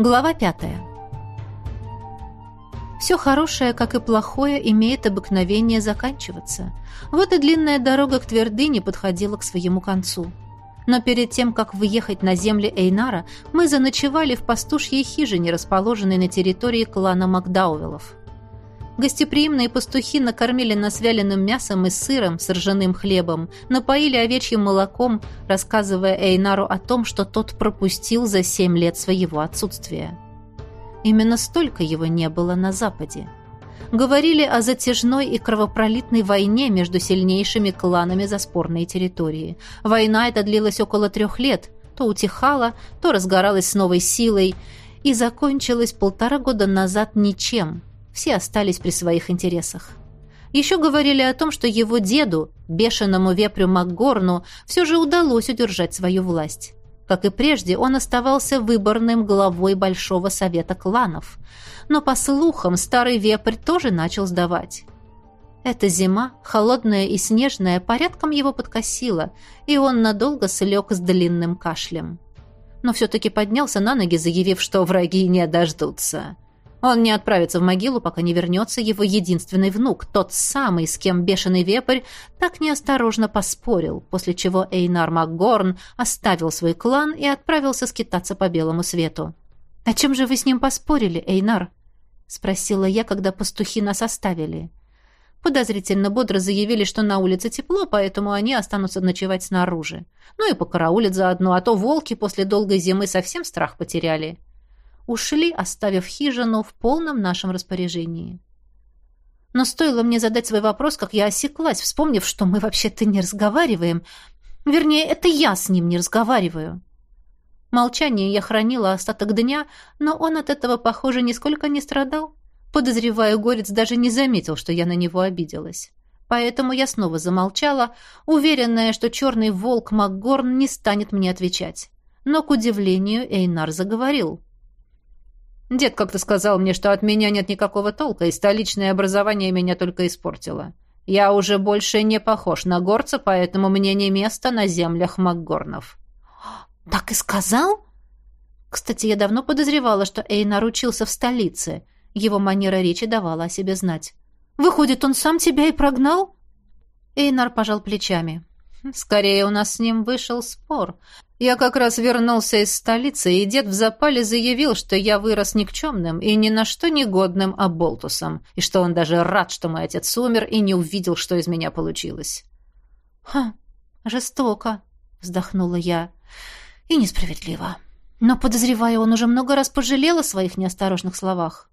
Глава пятая. Все хорошее, как и плохое, имеет обыкновение заканчиваться. Вот и длинная дорога к твердыне подходила к своему концу. Но перед тем, как выехать на земли Эйнара, мы заночевали в пастушьей хижине, расположенной на территории клана Макдауэллов. Гостеприимные пастухи накормили нас вяленым мясом и сыром с ржаным хлебом, напоили овечьим молоком, рассказывая Эйнару о том, что тот пропустил за семь лет своего отсутствия. Именно столько его не было на Западе. Говорили о затяжной и кровопролитной войне между сильнейшими кланами за спорные территории. Война эта длилась около трех лет, то утихала, то разгоралась с новой силой, и закончилась полтора года назад ничем – все остались при своих интересах. Еще говорили о том, что его деду, бешеному вепрю Макгорну, все же удалось удержать свою власть. Как и прежде, он оставался выборным главой Большого Совета кланов. Но, по слухам, старый вепрь тоже начал сдавать. Эта зима, холодная и снежная, порядком его подкосила, и он надолго слег с длинным кашлем. Но все-таки поднялся на ноги, заявив, что враги не дождутся. Он не отправится в могилу, пока не вернется его единственный внук, тот самый, с кем бешеный вепрь так неосторожно поспорил, после чего Эйнар Макгорн оставил свой клан и отправился скитаться по белому свету. «О чем же вы с ним поспорили, Эйнар?» — спросила я, когда пастухи нас оставили. Подозрительно бодро заявили, что на улице тепло, поэтому они останутся ночевать снаружи. Ну и покараулят заодно, а то волки после долгой зимы совсем страх потеряли ушли, оставив хижину в полном нашем распоряжении. Но стоило мне задать свой вопрос, как я осеклась, вспомнив, что мы вообще-то не разговариваем. Вернее, это я с ним не разговариваю. Молчание я хранила остаток дня, но он от этого, похоже, нисколько не страдал. Подозреваю, горец даже не заметил, что я на него обиделась. Поэтому я снова замолчала, уверенная, что черный волк Макгорн не станет мне отвечать. Но, к удивлению, Эйнар заговорил. Дед как-то сказал мне, что от меня нет никакого толка, и столичное образование меня только испортило. Я уже больше не похож на горца, поэтому мне не место на землях Макгорнов». «Так и сказал?» Кстати, я давно подозревала, что Эйнар учился в столице. Его манера речи давала о себе знать. «Выходит, он сам тебя и прогнал?» Эйнар пожал плечами. Скорее, у нас с ним вышел спор. Я как раз вернулся из столицы, и дед в запале заявил, что я вырос никчемным и ни на что негодным оболтусом, и что он даже рад, что мой отец умер и не увидел, что из меня получилось. «Ха, жестоко», — вздохнула я, — «и несправедливо. Но, подозреваю, он уже много раз пожалел о своих неосторожных словах».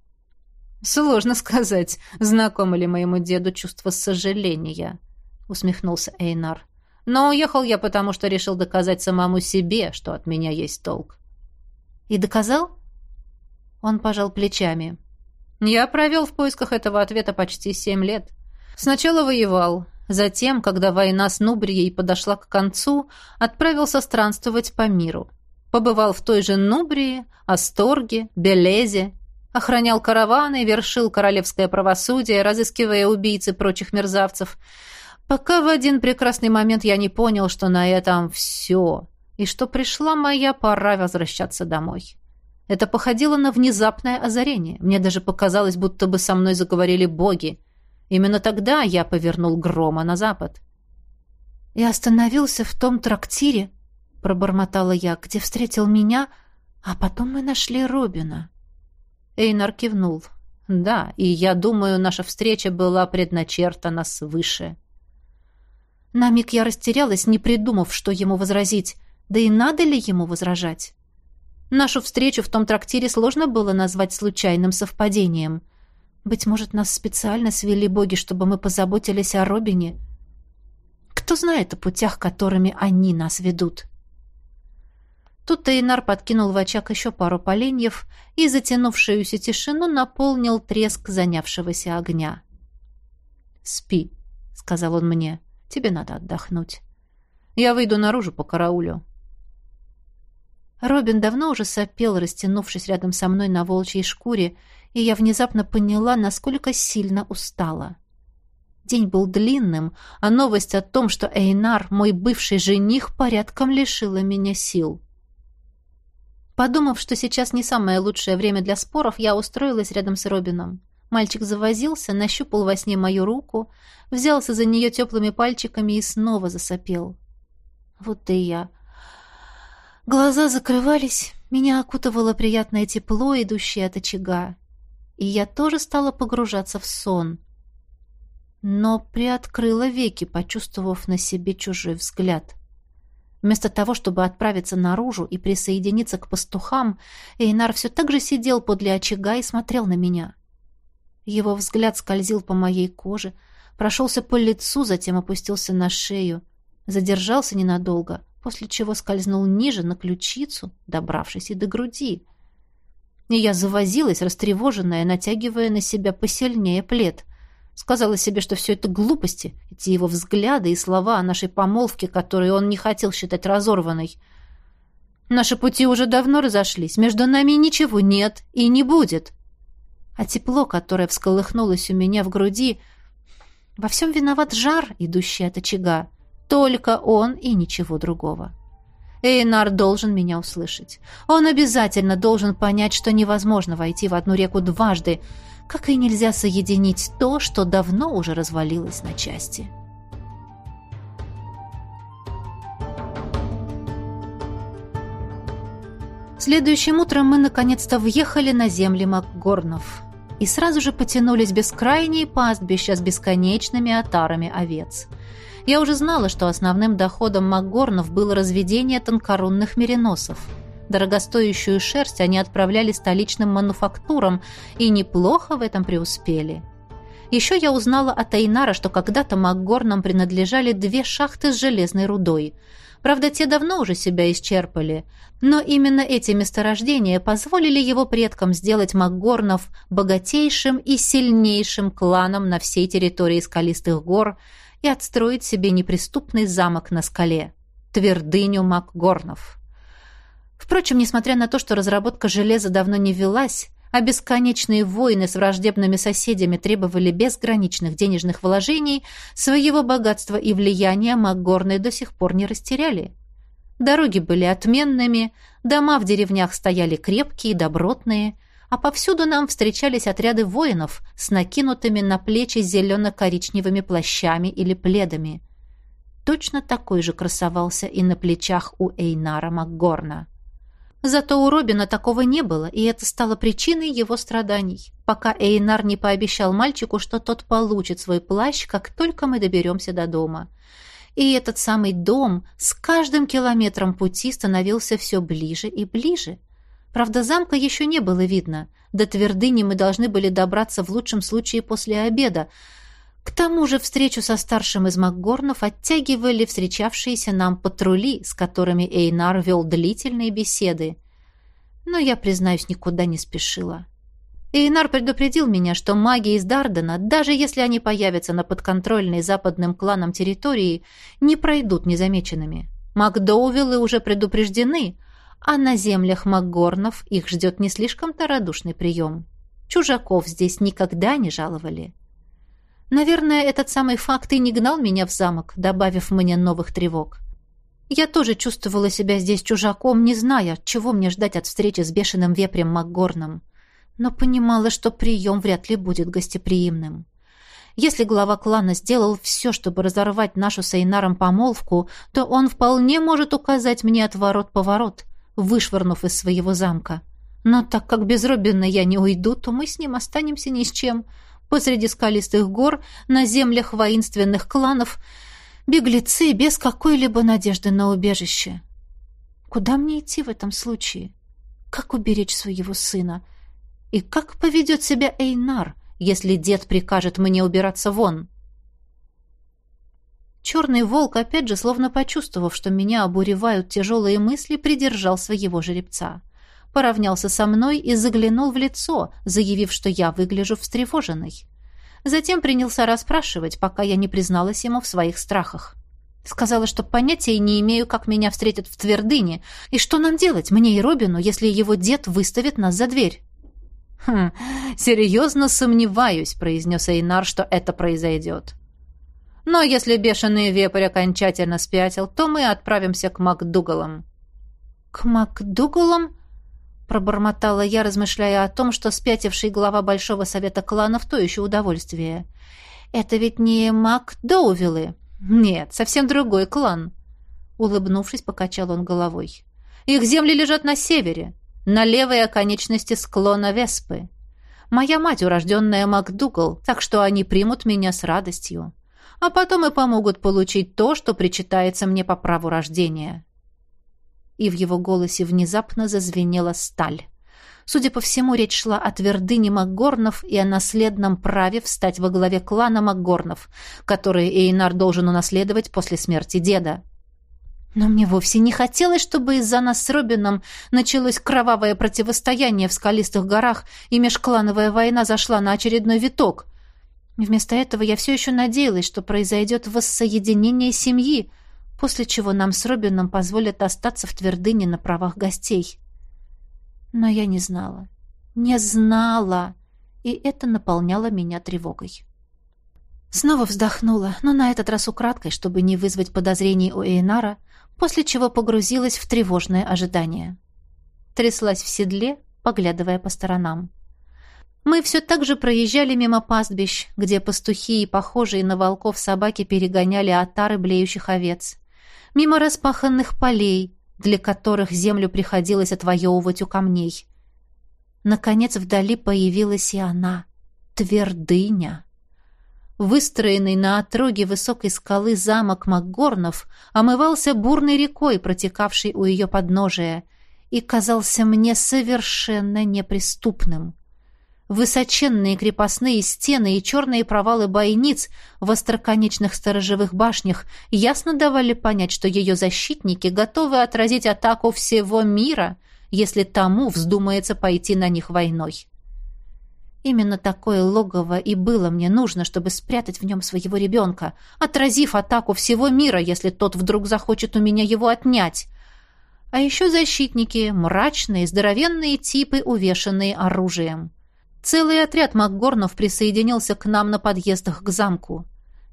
«Сложно сказать, знакомо ли моему деду чувство сожаления», — усмехнулся Эйнар. Но уехал я потому, что решил доказать самому себе, что от меня есть толк. И доказал? Он пожал плечами. Я провел в поисках этого ответа почти семь лет. Сначала воевал, затем, когда война с Нубрией подошла к концу, отправился странствовать по миру. Побывал в той же Нубрии, Асторге, Белезе, охранял караваны, вершил королевское правосудие, разыскивая убийцы прочих мерзавцев – Пока в один прекрасный момент я не понял, что на этом все, и что пришла моя пора возвращаться домой. Это походило на внезапное озарение. Мне даже показалось, будто бы со мной заговорили боги. Именно тогда я повернул грома на запад. «И остановился в том трактире», — пробормотала я, — «где встретил меня, а потом мы нашли Робина». Эйнар кивнул. «Да, и я думаю, наша встреча была предначертана свыше». На миг я растерялась, не придумав, что ему возразить. Да и надо ли ему возражать? Нашу встречу в том трактире сложно было назвать случайным совпадением. Быть может, нас специально свели боги, чтобы мы позаботились о Робине? Кто знает о путях, которыми они нас ведут? Тут Тейнар подкинул в очаг еще пару поленьев и затянувшуюся тишину наполнил треск занявшегося огня. «Спи», — сказал он мне. Тебе надо отдохнуть. Я выйду наружу по караулю. Робин давно уже сопел, растянувшись рядом со мной на волчьей шкуре, и я внезапно поняла, насколько сильно устала. День был длинным, а новость о том, что Эйнар, мой бывший жених, порядком лишила меня сил. Подумав, что сейчас не самое лучшее время для споров, я устроилась рядом с Робином. Мальчик завозился, нащупал во сне мою руку, взялся за нее теплыми пальчиками и снова засопел. Вот и я. Глаза закрывались, меня окутывало приятное тепло, идущее от очага. И я тоже стала погружаться в сон. Но приоткрыла веки, почувствовав на себе чужой взгляд. Вместо того, чтобы отправиться наружу и присоединиться к пастухам, Эйнар все так же сидел подле очага и смотрел на меня. Его взгляд скользил по моей коже, прошелся по лицу, затем опустился на шею, задержался ненадолго, после чего скользнул ниже, на ключицу, добравшись и до груди. И я завозилась, растревоженная, натягивая на себя посильнее плед — Сказала себе, что все это глупости, эти его взгляды и слова о нашей помолвке, которые он не хотел считать разорванной. Наши пути уже давно разошлись, между нами ничего нет и не будет. А тепло, которое всколыхнулось у меня в груди, во всем виноват жар, идущий от очага. Только он и ничего другого. Эйнар должен меня услышать. Он обязательно должен понять, что невозможно войти в одну реку дважды, как и нельзя соединить то, что давно уже развалилось на части. Следующим утром мы наконец-то въехали на земли Макгорнов и сразу же потянулись бескрайние пастбища с бесконечными отарами овец. Я уже знала, что основным доходом Макгорнов было разведение тонкорунных мериносов – Дорогостоящую шерсть они отправляли столичным мануфактурам и неплохо в этом преуспели. Еще я узнала от Айнара, что когда-то Макгорнам принадлежали две шахты с железной рудой. Правда, те давно уже себя исчерпали. Но именно эти месторождения позволили его предкам сделать Макгорнов богатейшим и сильнейшим кланом на всей территории скалистых гор и отстроить себе неприступный замок на скале – твердыню Макгорнов. Впрочем, несмотря на то, что разработка железа давно не велась, а бесконечные войны с враждебными соседями требовали безграничных денежных вложений, своего богатства и влияния Макгорны до сих пор не растеряли. Дороги были отменными, дома в деревнях стояли крепкие, добротные, а повсюду нам встречались отряды воинов с накинутыми на плечи зелено-коричневыми плащами или пледами. Точно такой же красовался и на плечах у Эйнара Макгорна. Зато у Робина такого не было, и это стало причиной его страданий, пока Эйнар не пообещал мальчику, что тот получит свой плащ, как только мы доберемся до дома. И этот самый дом с каждым километром пути становился все ближе и ближе. Правда, замка еще не было видно. До твердыни мы должны были добраться в лучшем случае после обеда, к тому же встречу со старшим из Макгорнов оттягивали встречавшиеся нам патрули, с которыми Эйнар вел длительные беседы. Но я, признаюсь, никуда не спешила. Эйнар предупредил меня, что маги из Дардена, даже если они появятся на подконтрольной западным кланам территории, не пройдут незамеченными. Макдоувиллы уже предупреждены, а на землях Макгорнов их ждет не слишком-то радушный прием. Чужаков здесь никогда не жаловали. Наверное, этот самый факт и не гнал меня в замок, добавив мне новых тревог. Я тоже чувствовала себя здесь чужаком, не зная, чего мне ждать от встречи с бешеным вепрем Макгорном. Но понимала, что прием вряд ли будет гостеприимным. Если глава клана сделал все, чтобы разорвать нашу с Эйнаром помолвку, то он вполне может указать мне отворот-поворот, вышвырнув из своего замка. Но так как без Робина я не уйду, то мы с ним останемся ни с чем — Посреди скалистых гор, на землях воинственных кланов, беглецы без какой-либо надежды на убежище. Куда мне идти в этом случае? Как уберечь своего сына? И как поведет себя Эйнар, если дед прикажет мне убираться вон? Черный волк, опять же, словно почувствовав, что меня обуревают тяжелые мысли, придержал своего жеребца поравнялся со мной и заглянул в лицо, заявив, что я выгляжу встревоженной. Затем принялся расспрашивать, пока я не призналась ему в своих страхах. Сказала, что понятия не имею, как меня встретят в твердыне, и что нам делать, мне и Робину, если его дед выставит нас за дверь. «Хм, серьезно сомневаюсь», — произнес Эйнар, что это произойдет. «Но если бешеный вепрь окончательно спятил, то мы отправимся к МакДугалам». «К МакДугалам?» Пробормотала я, размышляя о том, что спятивший глава Большого Совета кланов то еще удовольствие. «Это ведь не Макдоувиллы?» «Нет, совсем другой клан», — улыбнувшись, покачал он головой. «Их земли лежат на севере, на левой оконечности склона Веспы. Моя мать урожденная Макдугал, так что они примут меня с радостью. А потом и помогут получить то, что причитается мне по праву рождения» и в его голосе внезапно зазвенела сталь. Судя по всему, речь шла о твердыне Макгорнов и о наследном праве встать во главе клана Макгорнов, который Эйнар должен унаследовать после смерти деда. Но мне вовсе не хотелось, чтобы из-за нас с Робином началось кровавое противостояние в скалистых горах, и межклановая война зашла на очередной виток. Вместо этого я все еще надеялась, что произойдет воссоединение семьи, после чего нам с Робином позволят остаться в твердыне на правах гостей. Но я не знала. Не знала. И это наполняло меня тревогой. Снова вздохнула, но на этот раз украдкой, чтобы не вызвать подозрений у Эйнара, после чего погрузилась в тревожное ожидание. Тряслась в седле, поглядывая по сторонам. Мы все так же проезжали мимо пастбищ, где пастухи и похожие на волков собаки перегоняли отары блеющих овец мимо распаханных полей, для которых землю приходилось отвоевывать у камней. Наконец вдали появилась и она, твердыня. Выстроенный на отроге высокой скалы замок Макгорнов омывался бурной рекой, протекавшей у ее подножия, и казался мне совершенно неприступным. Высоченные крепостные стены и черные провалы бойниц в остроконечных сторожевых башнях ясно давали понять, что ее защитники готовы отразить атаку всего мира, если тому вздумается пойти на них войной. Именно такое логово и было мне нужно, чтобы спрятать в нем своего ребенка, отразив атаку всего мира, если тот вдруг захочет у меня его отнять. А еще защитники, мрачные, здоровенные типы, увешанные оружием. Целый отряд Макгорнов присоединился к нам на подъездах к замку.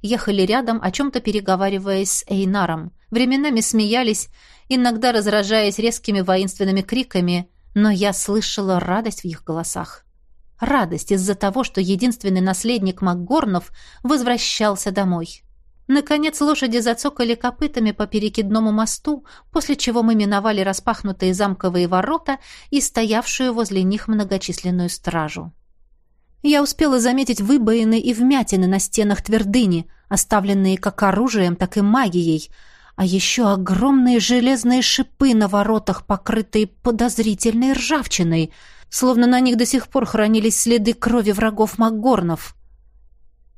Ехали рядом, о чем-то переговариваясь с Эйнаром. Временами смеялись, иногда разражаясь резкими воинственными криками, но я слышала радость в их голосах. Радость из-за того, что единственный наследник Макгорнов возвращался домой. Наконец лошади зацокали копытами по перекидному мосту, после чего мы миновали распахнутые замковые ворота и стоявшую возле них многочисленную стражу. Я успела заметить выбоины и вмятины на стенах твердыни, оставленные как оружием, так и магией, а еще огромные железные шипы на воротах, покрытые подозрительной ржавчиной, словно на них до сих пор хранились следы крови врагов Макгорнов.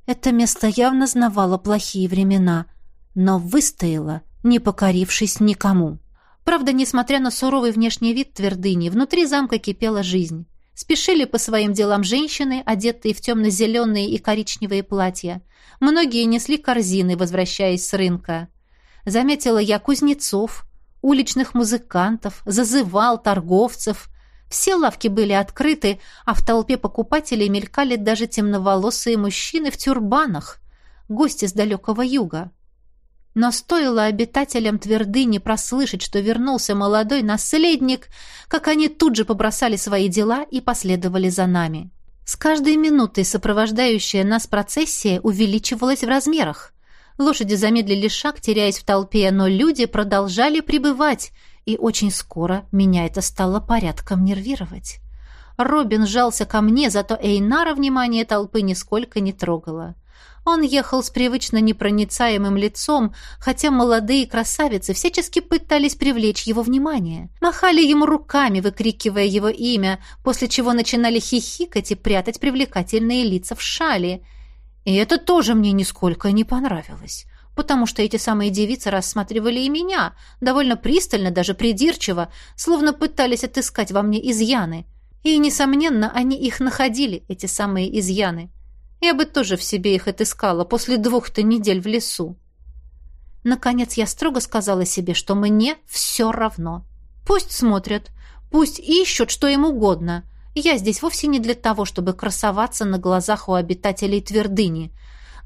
Это место явно знавало плохие времена, но выстояло, не покорившись никому. Правда, несмотря на суровый внешний вид твердыни, внутри замка кипела жизнь. Спешили по своим делам женщины, одетые в темно-зеленые и коричневые платья. Многие несли корзины, возвращаясь с рынка. Заметила я кузнецов, уличных музыкантов, зазывал торговцев. Все лавки были открыты, а в толпе покупателей мелькали даже темноволосые мужчины в тюрбанах, гости с далекого юга. Но стоило обитателям твердыни прослышать, что вернулся молодой наследник, как они тут же побросали свои дела и последовали за нами. С каждой минутой сопровождающая нас процессия увеличивалась в размерах. Лошади замедлили шаг, теряясь в толпе, но люди продолжали пребывать, и очень скоро меня это стало порядком нервировать. Робин сжался ко мне, зато Эйнара внимание толпы нисколько не трогало. Он ехал с привычно непроницаемым лицом, хотя молодые красавицы всячески пытались привлечь его внимание. Махали ему руками, выкрикивая его имя, после чего начинали хихикать и прятать привлекательные лица в шали. И это тоже мне нисколько не понравилось потому что эти самые девицы рассматривали и меня, довольно пристально, даже придирчиво, словно пытались отыскать во мне изъяны. И, несомненно, они их находили, эти самые изъяны. Я бы тоже в себе их отыскала после двух-то недель в лесу. Наконец я строго сказала себе, что мне все равно. Пусть смотрят, пусть ищут, что им угодно. Я здесь вовсе не для того, чтобы красоваться на глазах у обитателей твердыни.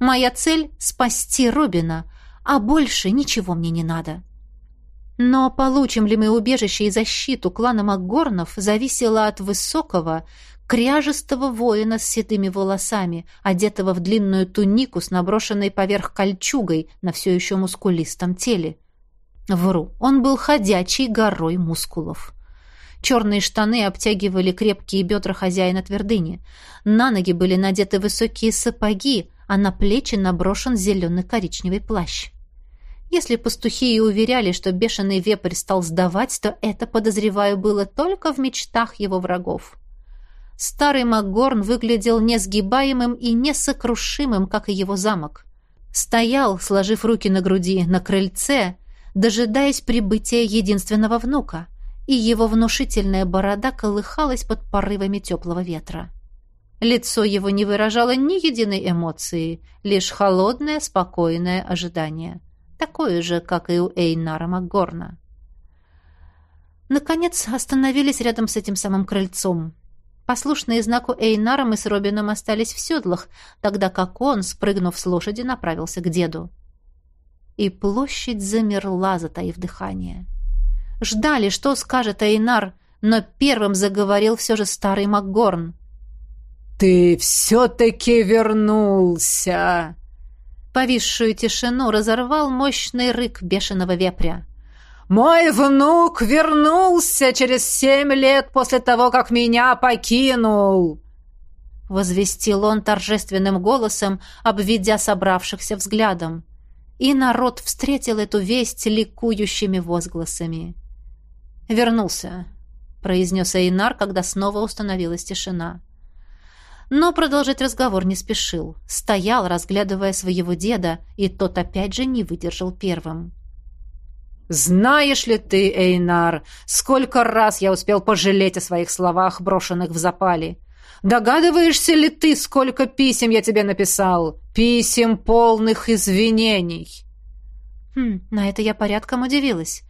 Моя цель — спасти Робина, а больше ничего мне не надо. Но получим ли мы убежище и защиту клана Макгорнов зависело от высокого, кряжестого воина с седыми волосами, одетого в длинную тунику с наброшенной поверх кольчугой на все еще мускулистом теле. Вру, он был ходячей горой мускулов. Черные штаны обтягивали крепкие бедра хозяина твердыни. На ноги были надеты высокие сапоги, а на плечи наброшен зеленый-коричневый плащ. Если пастухи и уверяли, что бешеный вепрь стал сдавать, то это, подозреваю, было только в мечтах его врагов. Старый Макгорн выглядел несгибаемым и несокрушимым, как и его замок. Стоял, сложив руки на груди, на крыльце, дожидаясь прибытия единственного внука, и его внушительная борода колыхалась под порывами теплого ветра. Лицо его не выражало ни единой эмоции, лишь холодное, спокойное ожидание. Такое же, как и у Эйнара Макгорна. Наконец остановились рядом с этим самым крыльцом. Послушные знаку Эйнара мы с Робином остались в седлах, тогда как он, спрыгнув с лошади, направился к деду. И площадь замерла, затаив дыхание. Ждали, что скажет Эйнар, но первым заговорил все же старый Макгорн. «Ты все-таки вернулся!» Повисшую тишину разорвал мощный рык бешеного вепря. «Мой внук вернулся через семь лет после того, как меня покинул!» Возвестил он торжественным голосом, обведя собравшихся взглядом. И народ встретил эту весть ликующими возгласами. «Вернулся», — произнес Эйнар, когда снова установилась тишина но продолжить разговор не спешил. Стоял, разглядывая своего деда, и тот опять же не выдержал первым. «Знаешь ли ты, Эйнар, сколько раз я успел пожалеть о своих словах, брошенных в запале? Догадываешься ли ты, сколько писем я тебе написал? Писем полных извинений!» Хм, на это я порядком удивилась.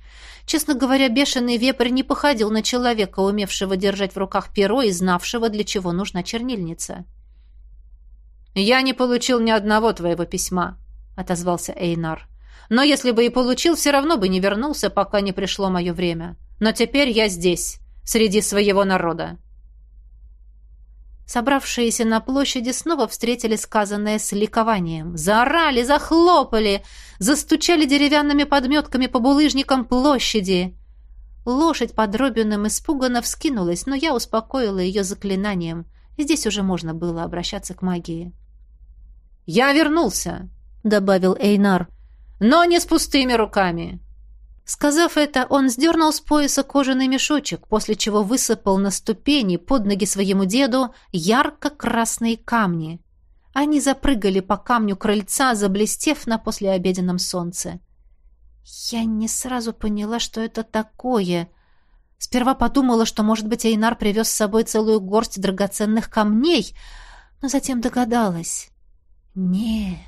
Честно говоря, бешеный вепрь не походил на человека, умевшего держать в руках перо и знавшего, для чего нужна чернильница. «Я не получил ни одного твоего письма», — отозвался Эйнар. «Но если бы и получил, все равно бы не вернулся, пока не пришло мое время. Но теперь я здесь, среди своего народа». Собравшиеся на площади снова встретили сказанное с ликованием. Заорали, захлопали, застучали деревянными подметками по булыжникам площади. Лошадь под Робином испуганно вскинулась, но я успокоила ее заклинанием. Здесь уже можно было обращаться к магии. «Я вернулся», — добавил Эйнар, — «но не с пустыми руками». Сказав это, он сдернул с пояса кожаный мешочек, после чего высыпал на ступени под ноги своему деду ярко-красные камни. Они запрыгали по камню крыльца, заблестев на послеобеденном солнце. Я не сразу поняла, что это такое. Сперва подумала, что, может быть, Эйнар привез с собой целую горсть драгоценных камней, но затем догадалась. Нет,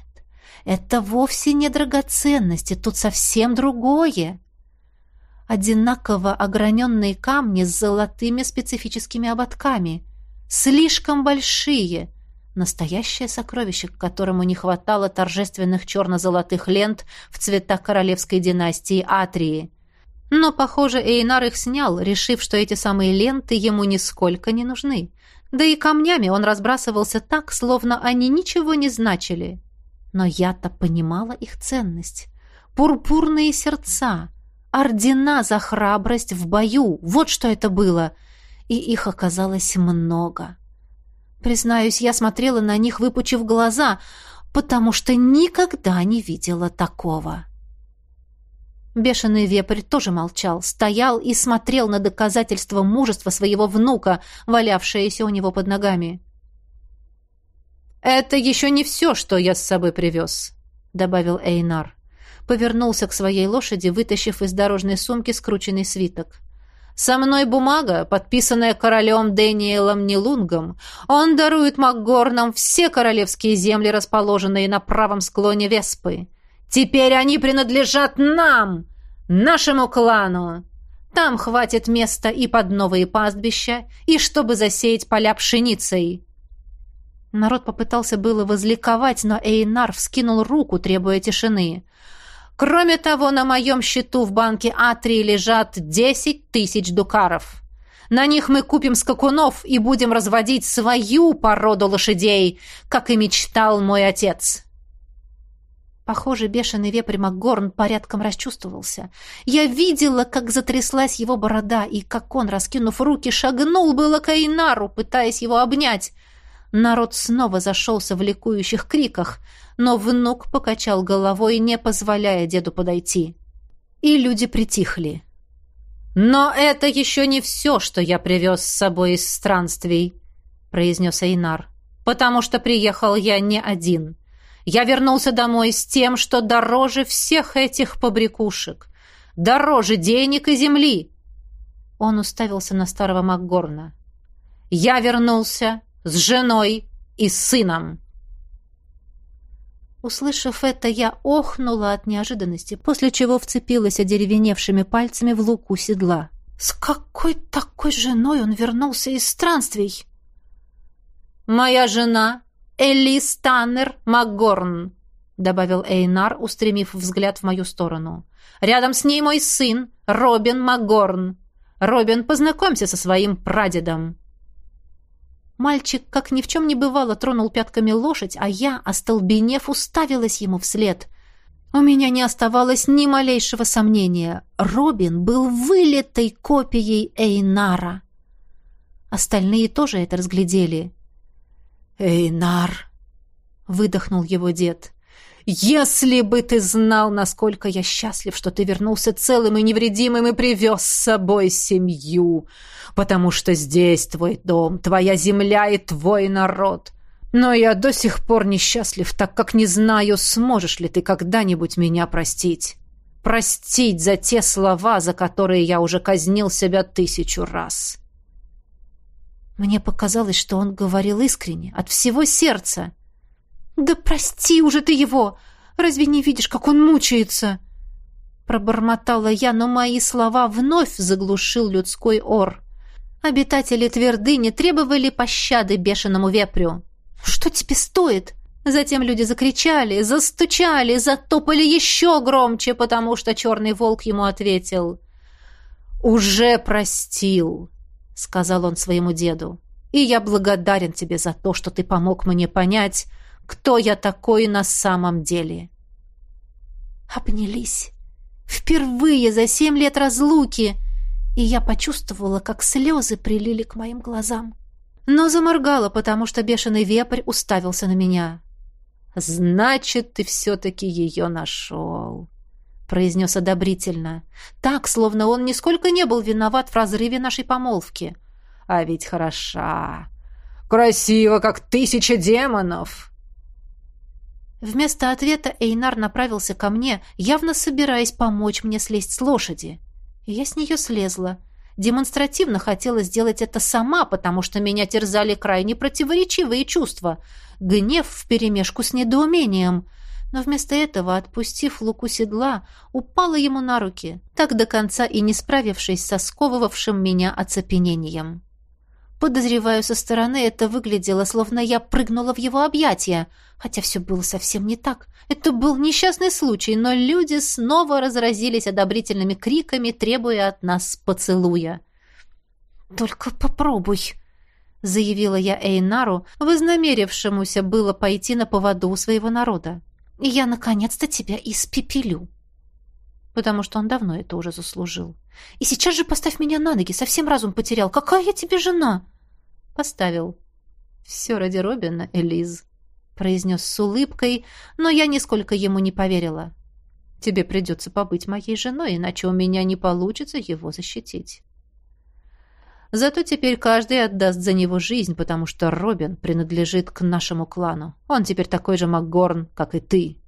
это вовсе не драгоценности, тут совсем другое одинаково ограненные камни с золотыми специфическими ободками. Слишком большие. Настоящее сокровище, к которому не хватало торжественных черно-золотых лент в цветах королевской династии Атрии. Но, похоже, Эйнар их снял, решив, что эти самые ленты ему нисколько не нужны. Да и камнями он разбрасывался так, словно они ничего не значили. Но я-то понимала их ценность. Пурпурные сердца — ордена за храбрость в бою. Вот что это было. И их оказалось много. Признаюсь, я смотрела на них, выпучив глаза, потому что никогда не видела такого. Бешеный вепрь тоже молчал, стоял и смотрел на доказательство мужества своего внука, валявшееся у него под ногами. «Это еще не все, что я с собой привез», — добавил Эйнар повернулся к своей лошади, вытащив из дорожной сумки скрученный свиток. «Со мной бумага, подписанная королем Дэниелом Нилунгом. Он дарует Макгорнам все королевские земли, расположенные на правом склоне Веспы. Теперь они принадлежат нам, нашему клану. Там хватит места и под новые пастбища, и чтобы засеять поля пшеницей». Народ попытался было возликовать, но Эйнар вскинул руку, требуя тишины. Кроме того, на моем счету в банке А3 лежат 10 тысяч дукаров. На них мы купим скакунов и будем разводить свою породу лошадей, как и мечтал мой отец. Похоже, бешеный вепрь Макгорн порядком расчувствовался. Я видела, как затряслась его борода, и как он, раскинув руки, шагнул было к Эйнару, пытаясь его обнять. Народ снова зашелся в ликующих криках, но внук покачал головой, не позволяя деду подойти. И люди притихли. «Но это еще не все, что я привез с собой из странствий», — произнес Эйнар, «потому что приехал я не один». Я вернулся домой с тем, что дороже всех этих побрякушек. Дороже денег и земли. Он уставился на старого Макгорна. Я вернулся с женой и сыном. Услышав это, я охнула от неожиданности, после чего вцепилась одеревеневшими пальцами в луку седла. С какой такой женой он вернулся из странствий? «Моя жена Элис Таннер МакГорн», — добавил Эйнар, устремив взгляд в мою сторону. «Рядом с ней мой сын, Робин МакГорн. Робин, познакомься со своим прадедом». Мальчик, как ни в чем не бывало, тронул пятками лошадь, а я, остолбенев, уставилась ему вслед. У меня не оставалось ни малейшего сомнения. Робин был вылетой копией Эйнара. Остальные тоже это разглядели. «Эйнар!» — выдохнул его дед. «Если бы ты знал, насколько я счастлив, что ты вернулся целым и невредимым и привез с собой семью, потому что здесь твой дом, твоя земля и твой народ. Но я до сих пор несчастлив, так как не знаю, сможешь ли ты когда-нибудь меня простить. Простить за те слова, за которые я уже казнил себя тысячу раз». Мне показалось, что он говорил искренне, от всего сердца. «Да прости уже ты его! Разве не видишь, как он мучается?» Пробормотала я, но мои слова вновь заглушил людской ор. Обитатели твердыни требовали пощады бешеному вепрю. «Что тебе стоит?» Затем люди закричали, застучали, затопали еще громче, потому что черный волк ему ответил. «Уже простил!» — сказал он своему деду. «И я благодарен тебе за то, что ты помог мне понять, кто я такой на самом деле». Обнялись. Впервые за семь лет разлуки, и я почувствовала, как слезы прилили к моим глазам. Но заморгала, потому что бешеный вепрь уставился на меня. «Значит, ты все-таки ее нашел», произнес одобрительно. Так, словно он нисколько не был виноват в разрыве нашей помолвки. А ведь хороша. Красиво, как тысяча демонов. Вместо ответа Эйнар направился ко мне, явно собираясь помочь мне слезть с лошади. Я с нее слезла. Демонстративно хотела сделать это сама, потому что меня терзали крайне противоречивые чувства. Гнев вперемешку с недоумением — но вместо этого, отпустив луку седла, упала ему на руки, так до конца и не справившись со сковывавшим меня оцепенением. Подозреваю, со стороны это выглядело, словно я прыгнула в его объятия, хотя все было совсем не так. Это был несчастный случай, но люди снова разразились одобрительными криками, требуя от нас поцелуя. «Только попробуй», — заявила я Эйнару, вознамерившемуся было пойти на поводу у своего народа и я наконец-то тебя испепелю. Потому что он давно это уже заслужил. И сейчас же поставь меня на ноги, совсем разум потерял. Какая я тебе жена? Поставил. Все ради Робина, Элиз, произнес с улыбкой, но я нисколько ему не поверила. Тебе придется побыть моей женой, иначе у меня не получится его защитить. Зато теперь каждый отдаст за него жизнь, потому что Робин принадлежит к нашему клану. Он теперь такой же Макгорн, как и ты».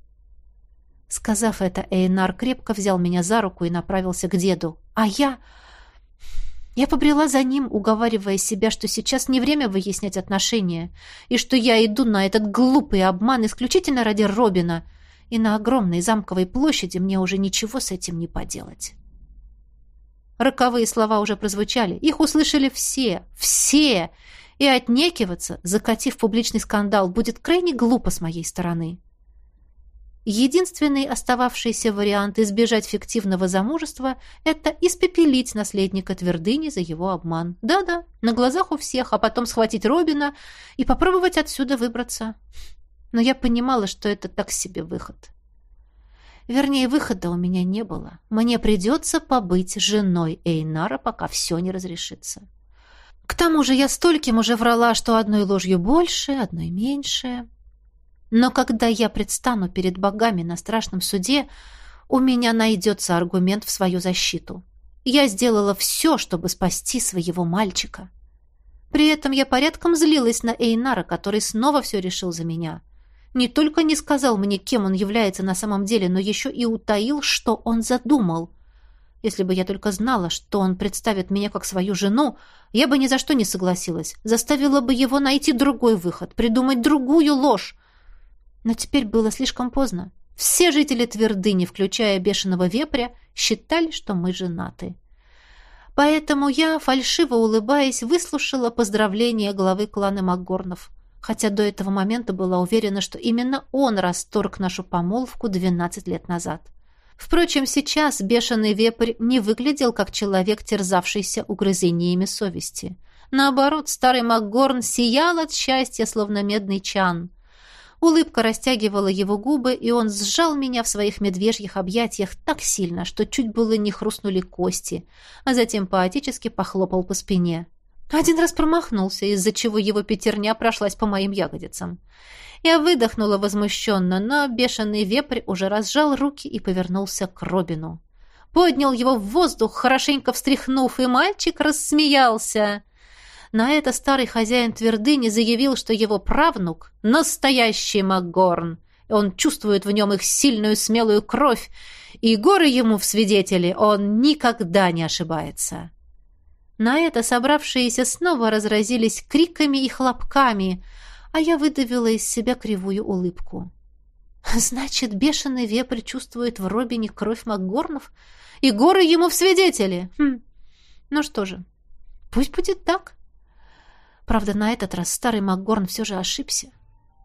Сказав это, Эйнар крепко взял меня за руку и направился к деду. А я... Я побрела за ним, уговаривая себя, что сейчас не время выяснять отношения, и что я иду на этот глупый обман исключительно ради Робина, и на огромной замковой площади мне уже ничего с этим не поделать. Роковые слова уже прозвучали. Их услышали все. Все! И отнекиваться, закатив публичный скандал, будет крайне глупо с моей стороны. Единственный остававшийся вариант избежать фиктивного замужества – это испепелить наследника твердыни за его обман. Да-да, на глазах у всех, а потом схватить Робина и попробовать отсюда выбраться. Но я понимала, что это так себе выход. Вернее, выхода у меня не было. Мне придется побыть женой Эйнара, пока все не разрешится. К тому же я стольким уже врала, что одной ложью больше, одной меньше. Но когда я предстану перед богами на страшном суде, у меня найдется аргумент в свою защиту. Я сделала все, чтобы спасти своего мальчика. При этом я порядком злилась на Эйнара, который снова все решил за меня. Не только не сказал мне, кем он является на самом деле, но еще и утаил, что он задумал. Если бы я только знала, что он представит меня как свою жену, я бы ни за что не согласилась. Заставила бы его найти другой выход, придумать другую ложь, но теперь было слишком поздно. Все жители твердыни, включая бешеного вепря, считали, что мы женаты. Поэтому я, фальшиво улыбаясь, выслушала поздравления главы клана Макгорнов, хотя до этого момента была уверена, что именно он расторг нашу помолвку 12 лет назад. Впрочем, сейчас бешеный вепрь не выглядел как человек, терзавшийся угрызениями совести. Наоборот, старый Макгорн сиял от счастья, словно медный чан. Улыбка растягивала его губы, и он сжал меня в своих медвежьих объятиях так сильно, что чуть было не хрустнули кости, а затем поотечески похлопал по спине. Один раз промахнулся, из-за чего его пятерня прошлась по моим ягодицам. Я выдохнула возмущенно, но бешеный вепрь уже разжал руки и повернулся к Робину. Поднял его в воздух, хорошенько встряхнув, и мальчик рассмеялся. На это старый хозяин твердыни заявил, что его правнук — настоящий Макгорн. Он чувствует в нем их сильную смелую кровь, и горы ему в свидетели он никогда не ошибается. На это собравшиеся снова разразились криками и хлопками, а я выдавила из себя кривую улыбку. Значит, бешеный вепрь чувствует в Робине кровь Макгорнов, и горы ему в свидетели. Хм. Ну что же, пусть будет так. Правда, на этот раз старый Макгорн все же ошибся.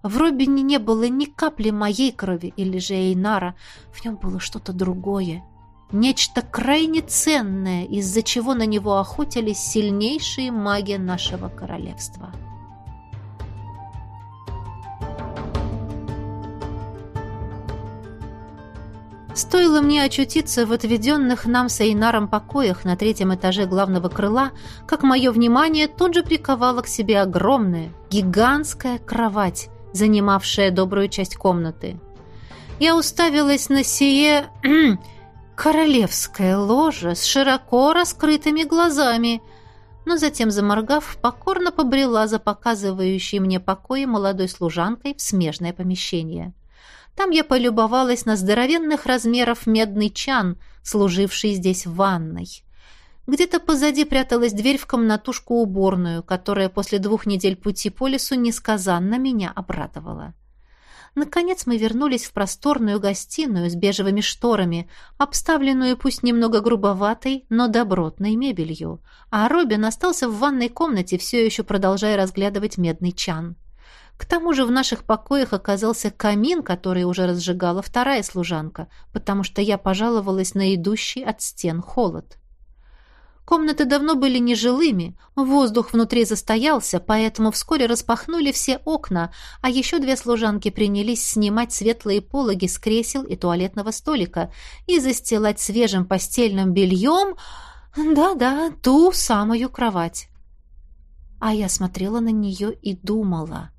В Робине не было ни капли моей крови или же Эйнара. В нем было что-то другое. Нечто крайне ценное, из-за чего на него охотились сильнейшие маги нашего королевства. Стоило мне очутиться в отведенных нам с Эйнаром покоях на третьем этаже главного крыла, как мое внимание тут же приковала к себе огромная, гигантская кровать, занимавшая добрую часть комнаты. Я уставилась на сие королевское ложе с широко раскрытыми глазами, но затем, заморгав, покорно побрела за показывающей мне покои молодой служанкой в смежное помещение. Там я полюбовалась на здоровенных размеров медный чан, служивший здесь ванной. Где-то позади пряталась дверь в комнатушку-уборную, которая после двух недель пути по лесу несказанно меня обрадовала. Наконец мы вернулись в просторную гостиную с бежевыми шторами, обставленную пусть немного грубоватой, но добротной мебелью, а Робин остался в ванной комнате, все еще продолжая разглядывать медный чан. К тому же в наших покоях оказался камин, который уже разжигала вторая служанка, потому что я пожаловалась на идущий от стен холод. Комнаты давно были нежилыми, воздух внутри застоялся, поэтому вскоре распахнули все окна, а еще две служанки принялись снимать светлые пологи с кресел и туалетного столика и застилать свежим постельным бельем, да-да, ту самую кровать. А я смотрела на нее и думала —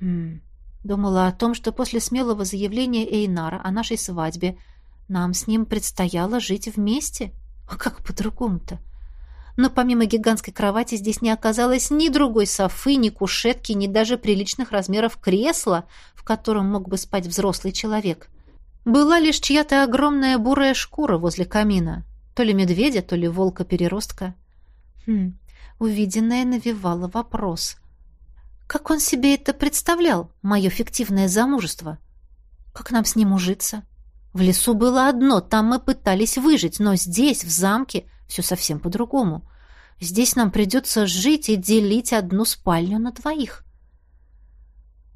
Хм. Думала о том, что после смелого заявления Эйнара о нашей свадьбе нам с ним предстояло жить вместе. А как по-другому-то? Но помимо гигантской кровати здесь не оказалось ни другой софы, ни кушетки, ни даже приличных размеров кресла, в котором мог бы спать взрослый человек. Была лишь чья-то огромная бурая шкура возле камина. То ли медведя, то ли волка-переростка. Хм, увиденное навевало вопрос. Как он себе это представлял, мое фиктивное замужество? Как нам с ним ужиться? В лесу было одно, там мы пытались выжить, но здесь, в замке, все совсем по-другому. Здесь нам придется жить и делить одну спальню на двоих.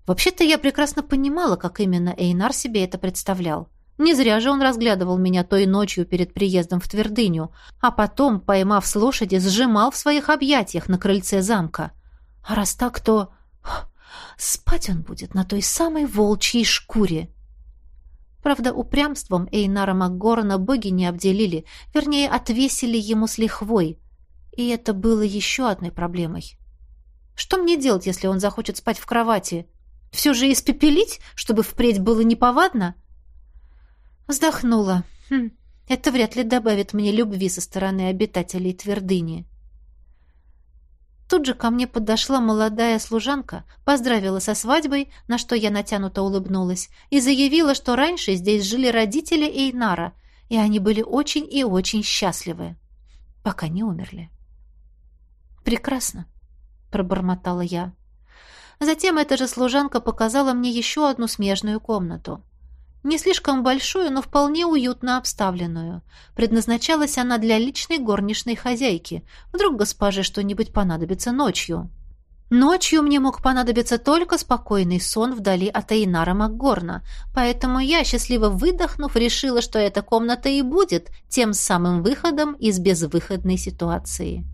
Вообще-то я прекрасно понимала, как именно Эйнар себе это представлял. Не зря же он разглядывал меня той ночью перед приездом в Твердыню, а потом, поймав с лошади, сжимал в своих объятиях на крыльце замка. А раз так, то... Спать он будет на той самой волчьей шкуре. Правда, упрямством Эйнара Макгорна боги не обделили, вернее, отвесили ему с лихвой. И это было еще одной проблемой. Что мне делать, если он захочет спать в кровати? Все же испепелить, чтобы впредь было неповадно? Вздохнула. Хм, это вряд ли добавит мне любви со стороны обитателей твердыни. Тут же ко мне подошла молодая служанка, поздравила со свадьбой, на что я натянуто улыбнулась, и заявила, что раньше здесь жили родители Эйнара, и они были очень и очень счастливы, пока не умерли. «Прекрасно», — пробормотала я. Затем эта же служанка показала мне еще одну смежную комнату. Не слишком большую, но вполне уютно обставленную. Предназначалась она для личной горничной хозяйки. Вдруг госпоже что-нибудь понадобится ночью. Ночью мне мог понадобиться только спокойный сон вдали от Эйнара Макгорна, поэтому я, счастливо выдохнув, решила, что эта комната и будет тем самым выходом из безвыходной ситуации.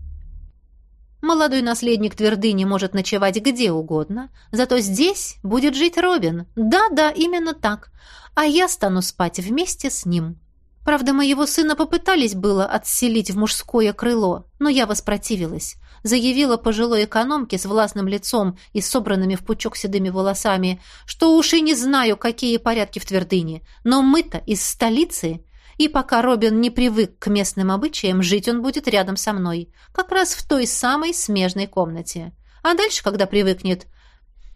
Молодой наследник твердыни может ночевать где угодно, зато здесь будет жить Робин. Да-да, именно так. А я стану спать вместе с ним. Правда, моего сына попытались было отселить в мужское крыло, но я воспротивилась. Заявила пожилой экономке с властным лицом и собранными в пучок седыми волосами, что уж и не знаю, какие порядки в твердыне, но мы-то из столицы и пока Робин не привык к местным обычаям, жить он будет рядом со мной, как раз в той самой смежной комнате. А дальше, когда привыкнет,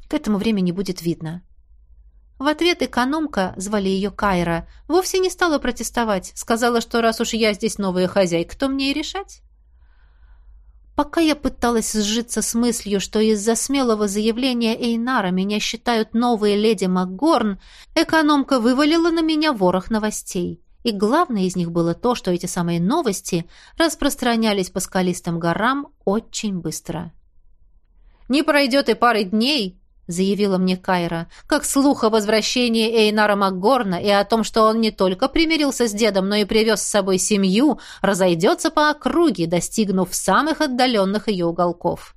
к этому времени будет видно. В ответ экономка, звали ее Кайра, вовсе не стала протестовать, сказала, что раз уж я здесь новая хозяйка, то мне и решать. Пока я пыталась сжиться с мыслью, что из-за смелого заявления Эйнара меня считают новые леди МакГорн, экономка вывалила на меня ворох новостей. И главное из них было то, что эти самые новости распространялись по скалистым горам очень быстро. «Не пройдет и пары дней», — заявила мне Кайра, как слух о возвращении Эйнара Макгорна и о том, что он не только примирился с дедом, но и привез с собой семью, разойдется по округе, достигнув самых отдаленных ее уголков.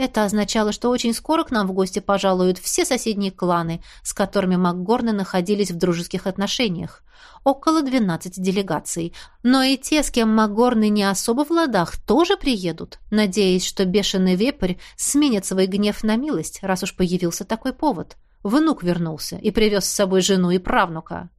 Это означало, что очень скоро к нам в гости пожалуют все соседние кланы, с которыми МакГорны находились в дружеских отношениях. Около 12 делегаций. Но и те, с кем МакГорны не особо в ладах, тоже приедут, надеясь, что бешеный вепрь сменит свой гнев на милость, раз уж появился такой повод. Внук вернулся и привез с собой жену и правнука.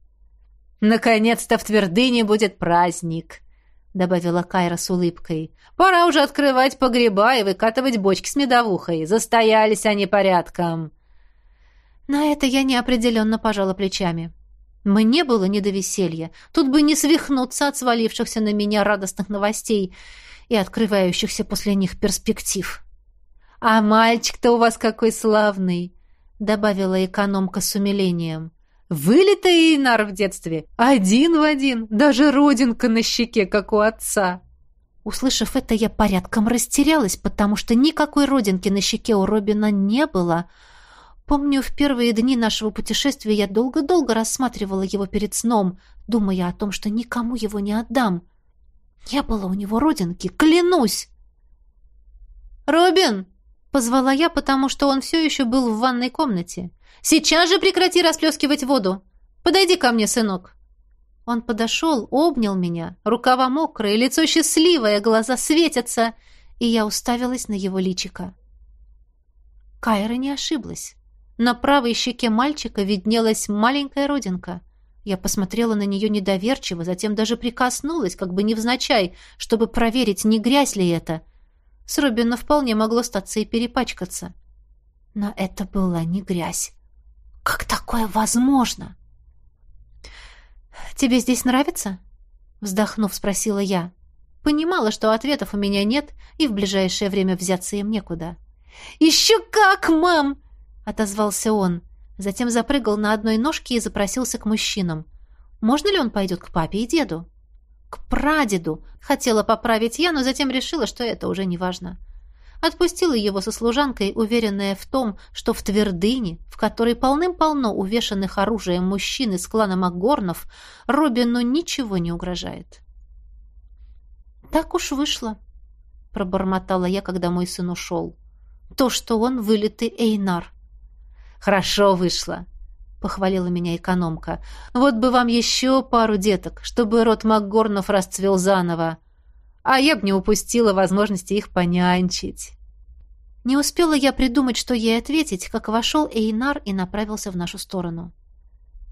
«Наконец-то в Твердыне будет праздник!» — добавила Кайра с улыбкой. «Пора уже открывать погреба и выкатывать бочки с медовухой. Застоялись они порядком». На это я неопределенно пожала плечами. Мне было не до веселья. Тут бы не свихнуться от свалившихся на меня радостных новостей и открывающихся после них перспектив. «А мальчик-то у вас какой славный!» — добавила экономка с умилением. Вылитый Инар в детстве. Один в один. Даже родинка на щеке, как у отца. Услышав это, я порядком растерялась, потому что никакой родинки на щеке у Робина не было. Помню, в первые дни нашего путешествия я долго-долго рассматривала его перед сном, думая о том, что никому его не отдам. Не было у него родинки, клянусь! «Робин!» — позвала я, потому что он все еще был в ванной комнате. Сейчас же прекрати расплескивать воду! Подойди ко мне, сынок!» Он подошел, обнял меня, рукава мокрые, лицо счастливое, глаза светятся, и я уставилась на его личико. Кайра не ошиблась. На правой щеке мальчика виднелась маленькая родинка. Я посмотрела на нее недоверчиво, затем даже прикоснулась, как бы невзначай, чтобы проверить, не грязь ли это. С Робина вполне могло статься и перепачкаться. Но это была не грязь. Как такое возможно? Тебе здесь нравится? Вздохнув, спросила я. Понимала, что ответов у меня нет, и в ближайшее время взяться им некуда. «Еще как, мам!» — отозвался он. Затем запрыгал на одной ножке и запросился к мужчинам. «Можно ли он пойдет к папе и деду?» «К прадеду!» — хотела поправить я, но затем решила, что это уже не важно. Отпустила его со служанкой, уверенная в том, что в твердыне, в которой полным-полно увешанных оружием мужчин из клана Макгорнов, Робину ничего не угрожает. «Так уж вышло», — пробормотала я, когда мой сын ушел. «То, что он вылитый Эйнар». «Хорошо вышло», — похвалила меня экономка. «Вот бы вам еще пару деток, чтобы род Макгорнов расцвел заново а я б не упустила возможности их понянчить. Не успела я придумать, что ей ответить, как вошел Эйнар и направился в нашу сторону.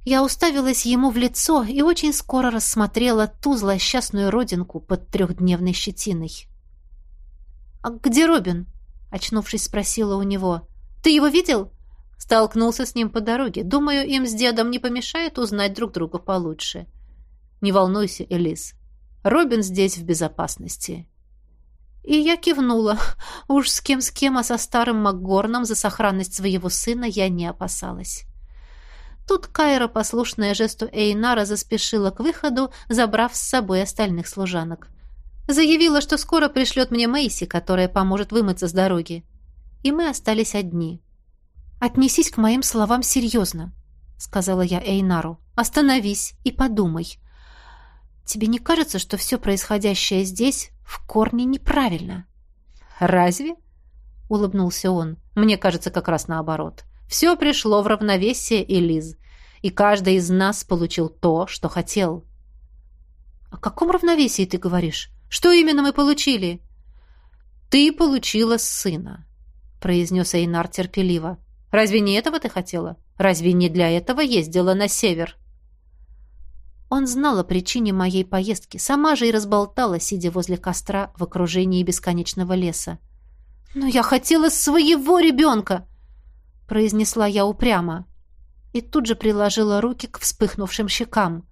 Я уставилась ему в лицо и очень скоро рассмотрела ту злосчастную родинку под трехдневной щетиной. «А где Робин?» — очнувшись, спросила у него. «Ты его видел?» Столкнулся с ним по дороге. Думаю, им с дедом не помешает узнать друг друга получше. «Не волнуйся, Элис. Робин здесь в безопасности. И я кивнула. Уж с кем с кем, а со старым Макгорном за сохранность своего сына я не опасалась. Тут Кайра, послушная жесту Эйнара, заспешила к выходу, забрав с собой остальных служанок. Заявила, что скоро пришлет мне Мэйси, которая поможет вымыться с дороги. И мы остались одни. «Отнесись к моим словам серьезно», — сказала я Эйнару. «Остановись и подумай. Тебе не кажется, что все происходящее здесь в корне неправильно? Разве? улыбнулся он. Мне кажется, как раз наоборот. Все пришло в равновесие, Элиз, и каждый из нас получил то, что хотел. О каком равновесии ты говоришь? Что именно мы получили? Ты получила сына, произнес Эйнар терпеливо. Разве не этого ты хотела? Разве не для этого ездила на север? Он знал о причине моей поездки, сама же и разболтала, сидя возле костра в окружении бесконечного леса. «Но я хотела своего ребенка!» произнесла я упрямо. И тут же приложила руки к вспыхнувшим щекам.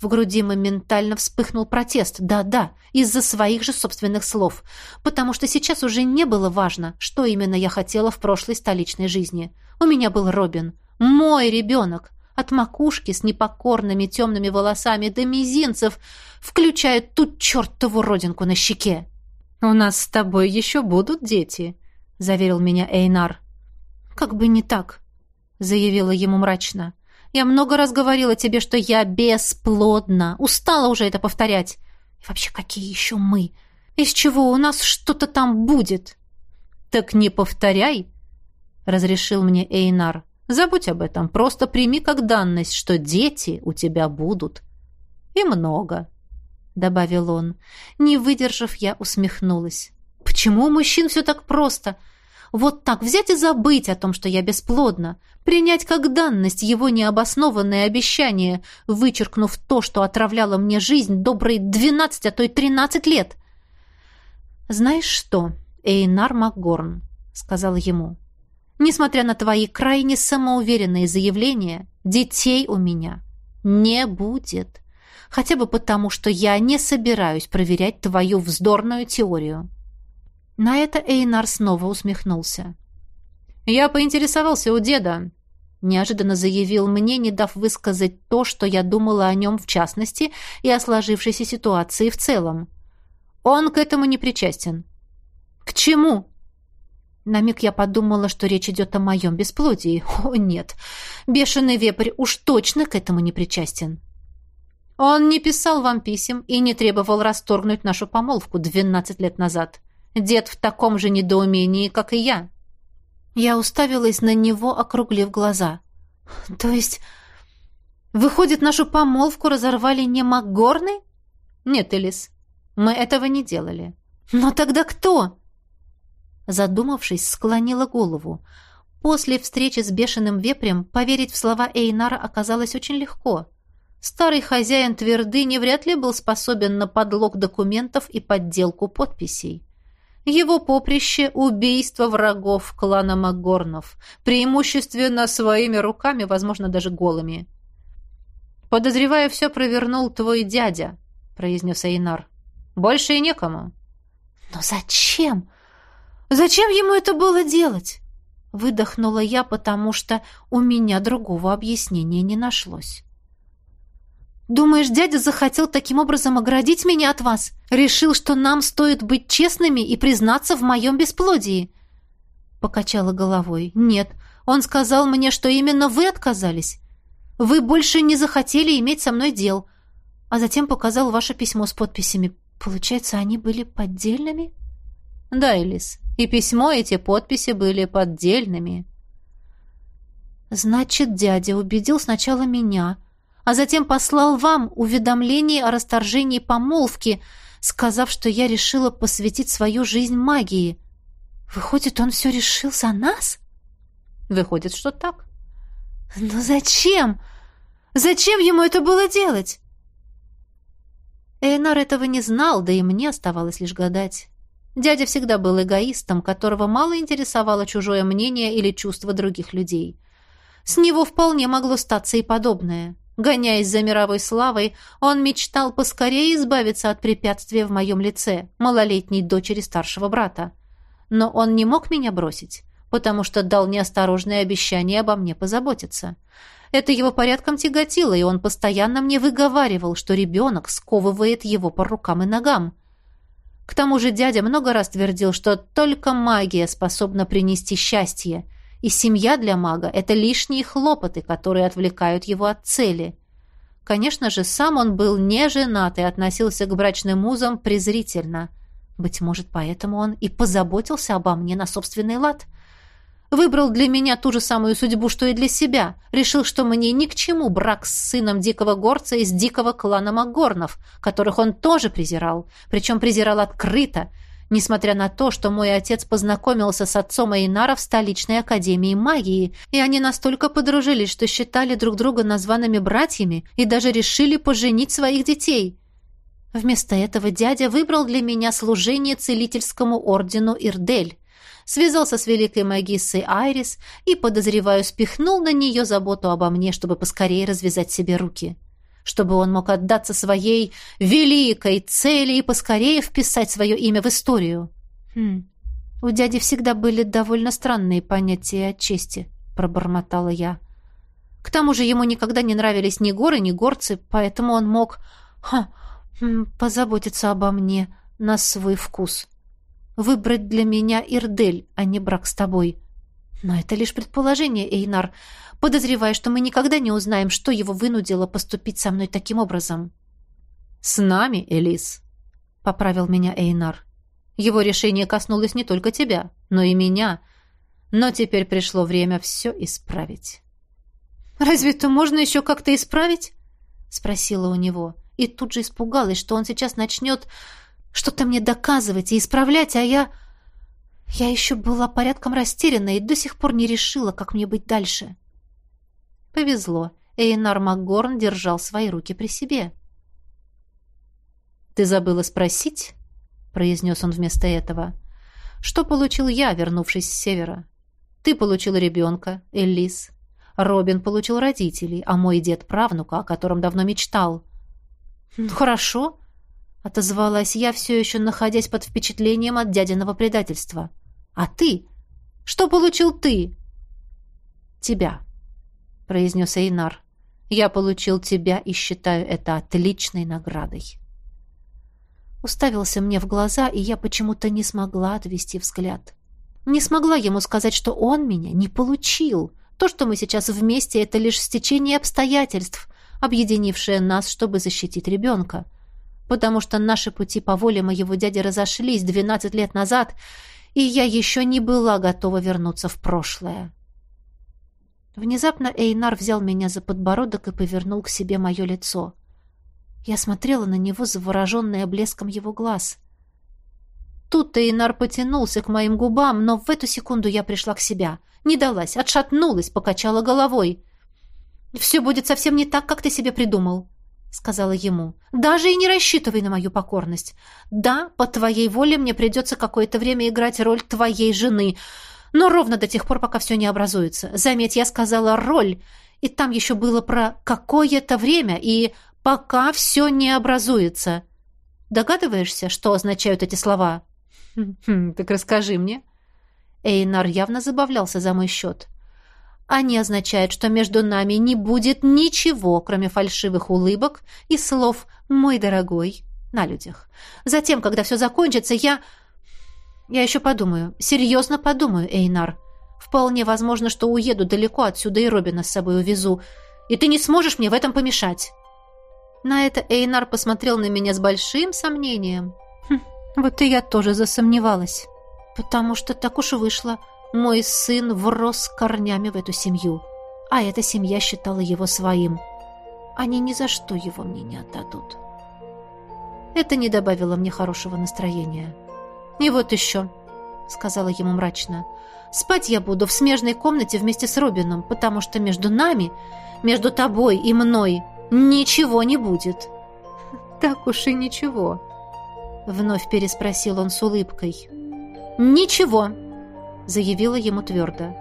В груди моментально вспыхнул протест. Да-да, из-за своих же собственных слов. Потому что сейчас уже не было важно, что именно я хотела в прошлой столичной жизни. У меня был Робин. Мой ребенок от макушки с непокорными темными волосами до мизинцев, включая ту чертову родинку на щеке. «У нас с тобой еще будут дети», — заверил меня Эйнар. «Как бы не так», — заявила ему мрачно. «Я много раз говорила тебе, что я бесплодна. Устала уже это повторять. И вообще, какие еще мы? Из чего у нас что-то там будет?» «Так не повторяй», — разрешил мне Эйнар. Забудь об этом, просто прими как данность, что дети у тебя будут. И много, добавил он. Не выдержав, я усмехнулась. Почему у мужчин все так просто? Вот так взять и забыть о том, что я бесплодна, принять как данность его необоснованное обещание, вычеркнув то, что отравляло мне жизнь добрые двенадцать, а то и тринадцать лет. Знаешь что, Эйнар Макгорн, сказала ему. Несмотря на твои крайне самоуверенные заявления, детей у меня не будет. Хотя бы потому, что я не собираюсь проверять твою вздорную теорию. На это Эйнар снова усмехнулся. «Я поинтересовался у деда», — неожиданно заявил мне, не дав высказать то, что я думала о нем в частности и о сложившейся ситуации в целом. «Он к этому не причастен». «К чему?» На миг я подумала, что речь идет о моем бесплодии. О, нет. Бешеный вепрь уж точно к этому не причастен. Он не писал вам писем и не требовал расторгнуть нашу помолвку двенадцать лет назад. Дед в таком же недоумении, как и я. Я уставилась на него, округлив глаза. То есть, выходит, нашу помолвку разорвали не Макгорны? Нет, Элис, мы этого не делали. Но тогда кто? Задумавшись, склонила голову. После встречи с бешеным вепрем поверить в слова Эйнара оказалось очень легко. Старый хозяин твердыни вряд ли был способен на подлог документов и подделку подписей. Его поприще — убийство врагов клана Магорнов, преимущественно своими руками, возможно, даже голыми. «Подозреваю, все провернул твой дядя», — произнес Эйнар. «Больше и некому». «Но зачем? Зачем ему это было делать? Выдохнула я, потому что у меня другого объяснения не нашлось. Думаешь, дядя захотел таким образом оградить меня от вас? Решил, что нам стоит быть честными и признаться в моем бесплодии?» Покачала головой. «Нет, он сказал мне, что именно вы отказались. Вы больше не захотели иметь со мной дел. А затем показал ваше письмо с подписями. Получается, они были поддельными?» «Да, Элис, и письмо, и эти подписи были поддельными». «Значит, дядя убедил сначала меня, а затем послал вам уведомление о расторжении помолвки, сказав, что я решила посвятить свою жизнь магии. Выходит, он все решил за нас?» «Выходит, что так». «Но зачем? Зачем ему это было делать?» Эйнар этого не знал, да и мне оставалось лишь гадать. Дядя всегда был эгоистом, которого мало интересовало чужое мнение или чувства других людей. С него вполне могло статься и подобное. Гоняясь за мировой славой, он мечтал поскорее избавиться от препятствия в моем лице, малолетней дочери старшего брата. Но он не мог меня бросить, потому что дал неосторожное обещание обо мне позаботиться. Это его порядком тяготило, и он постоянно мне выговаривал, что ребенок сковывает его по рукам и ногам. К тому же дядя много раз твердил, что только магия способна принести счастье, и семья для мага – это лишние хлопоты, которые отвлекают его от цели. Конечно же, сам он был не женат и относился к брачным музам презрительно. Быть может, поэтому он и позаботился обо мне на собственный лад. Выбрал для меня ту же самую судьбу, что и для себя. Решил, что мне ни к чему брак с сыном дикого горца из дикого клана Макгорнов, которых он тоже презирал, причем презирал открыто – несмотря на то, что мой отец познакомился с отцом Эйнара в столичной академии магии, и они настолько подружились, что считали друг друга названными братьями и даже решили поженить своих детей. Вместо этого дядя выбрал для меня служение целительскому ордену Ирдель, связался с великой магиссой Айрис и, подозреваю, спихнул на нее заботу обо мне, чтобы поскорее развязать себе руки чтобы он мог отдаться своей великой цели и поскорее вписать свое имя в историю. Хм. У дяди всегда были довольно странные понятия о чести, пробормотала я. К тому же ему никогда не нравились ни горы, ни горцы, поэтому он мог ха, позаботиться обо мне на свой вкус. Выбрать для меня Ирдель, а не брак с тобой. Но это лишь предположение, Эйнар подозревая, что мы никогда не узнаем, что его вынудило поступить со мной таким образом. «С нами, Элис», — поправил меня Эйнар. «Его решение коснулось не только тебя, но и меня. Но теперь пришло время все исправить». «Разве это можно еще как-то исправить?» — спросила у него. И тут же испугалась, что он сейчас начнет что-то мне доказывать и исправлять, а я... Я еще была порядком растеряна и до сих пор не решила, как мне быть дальше. Повезло. Эйнар Макгорн держал свои руки при себе. «Ты забыла спросить?» — произнес он вместо этого. «Что получил я, вернувшись с севера? Ты получил ребенка, Элис. Робин получил родителей, а мой дед — правнука, о котором давно мечтал». «Ну, «Хорошо», — отозвалась я, все еще находясь под впечатлением от дядиного предательства. «А ты? Что получил ты?» «Тебя», — произнес Эйнар. «Я получил тебя и считаю это отличной наградой». Уставился мне в глаза, и я почему-то не смогла отвести взгляд. Не смогла ему сказать, что он меня не получил. То, что мы сейчас вместе, это лишь стечение обстоятельств, объединившее нас, чтобы защитить ребенка. Потому что наши пути по воле моего дяди разошлись двенадцать лет назад, и я еще не была готова вернуться в прошлое. Внезапно Эйнар взял меня за подбородок и повернул к себе мое лицо. Я смотрела на него, завороженная блеском его глаз. Тут Эйнар потянулся к моим губам, но в эту секунду я пришла к себя. Не далась, отшатнулась, покачала головой. «Все будет совсем не так, как ты себе придумал», — сказала ему. «Даже и не рассчитывай на мою покорность. Да, по твоей воле мне придется какое-то время играть роль твоей жены, но ровно до тех пор, пока все не образуется. Заметь, я сказала «роль», и там еще было про «какое-то время» и «пока все не образуется». Догадываешься, что означают эти слова? Хм, так расскажи мне. Эйнар явно забавлялся за мой счет. Они означают, что между нами не будет ничего, кроме фальшивых улыбок и слов «мой дорогой» на людях. Затем, когда все закончится, я... Я еще подумаю, серьезно подумаю, Эйнар. Вполне возможно, что уеду далеко отсюда и Робина с собой увезу. И ты не сможешь мне в этом помешать. На это Эйнар посмотрел на меня с большим сомнением. Хм, вот и я тоже засомневалась. Потому что так уж вышло. Мой сын врос корнями в эту семью. А эта семья считала его своим. Они ни за что его мне не отдадут. Это не добавило мне хорошего настроения. «И вот еще», — сказала ему мрачно, — «спать я буду в смежной комнате вместе с Робином, потому что между нами, между тобой и мной, ничего не будет». «Так уж и ничего», — вновь переспросил он с улыбкой. «Ничего», — заявила ему твердо.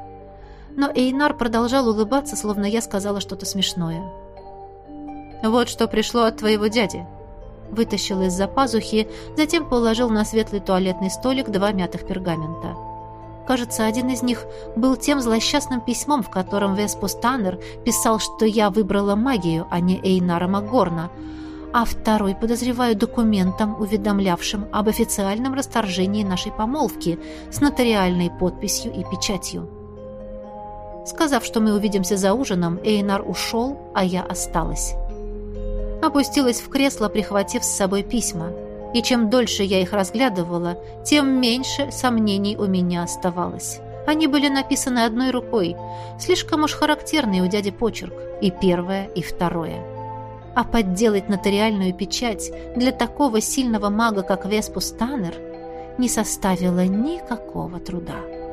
Но Эйнар продолжал улыбаться, словно я сказала что-то смешное. «Вот что пришло от твоего дяди», вытащил из-за пазухи, затем положил на светлый туалетный столик два мятых пергамента. Кажется, один из них был тем злосчастным письмом, в котором Веспус Таннер писал, что я выбрала магию, а не Эйнара Магорна, а второй, подозреваю, документом, уведомлявшим об официальном расторжении нашей помолвки с нотариальной подписью и печатью. Сказав, что мы увидимся за ужином, Эйнар ушел, а я осталась опустилась в кресло, прихватив с собой письма. И чем дольше я их разглядывала, тем меньше сомнений у меня оставалось. Они были написаны одной рукой, слишком уж характерный у дяди почерк, и первое, и второе. А подделать нотариальную печать для такого сильного мага, как Веспус Таннер, не составило никакого труда.